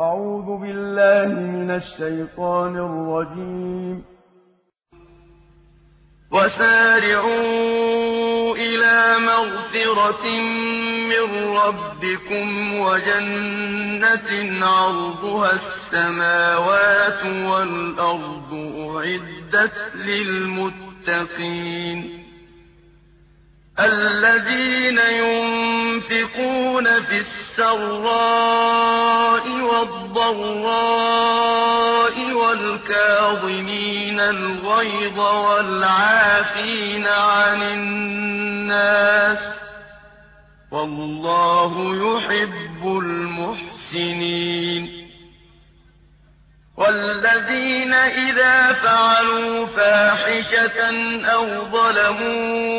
أعوذ بالله من الشيطان الرجيم. وسارعوا إلى مغفرة من ربكم وجنة عرضها السماوات والأرض أعدت للمتقين. الذين ينفقون في السراء والضراء والكاظمين الغيظ والعافين عن الناس والله يحب المحسنين والذين إذا فعلوا فاحشة أو ظلموا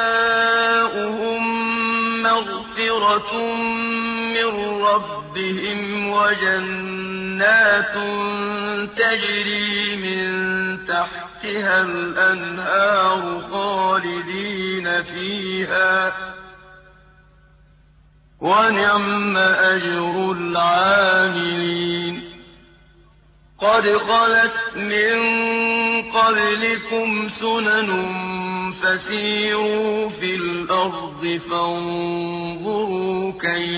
مغفرة من ربهم وجنات تجري من تحتها الأنهار خالدين فيها. ونعم أجر العاملين. قد خلت من قبلكم سنن فسيروا في الأرض فانظروا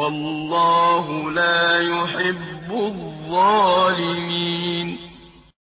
والله لا يحب الظالمين.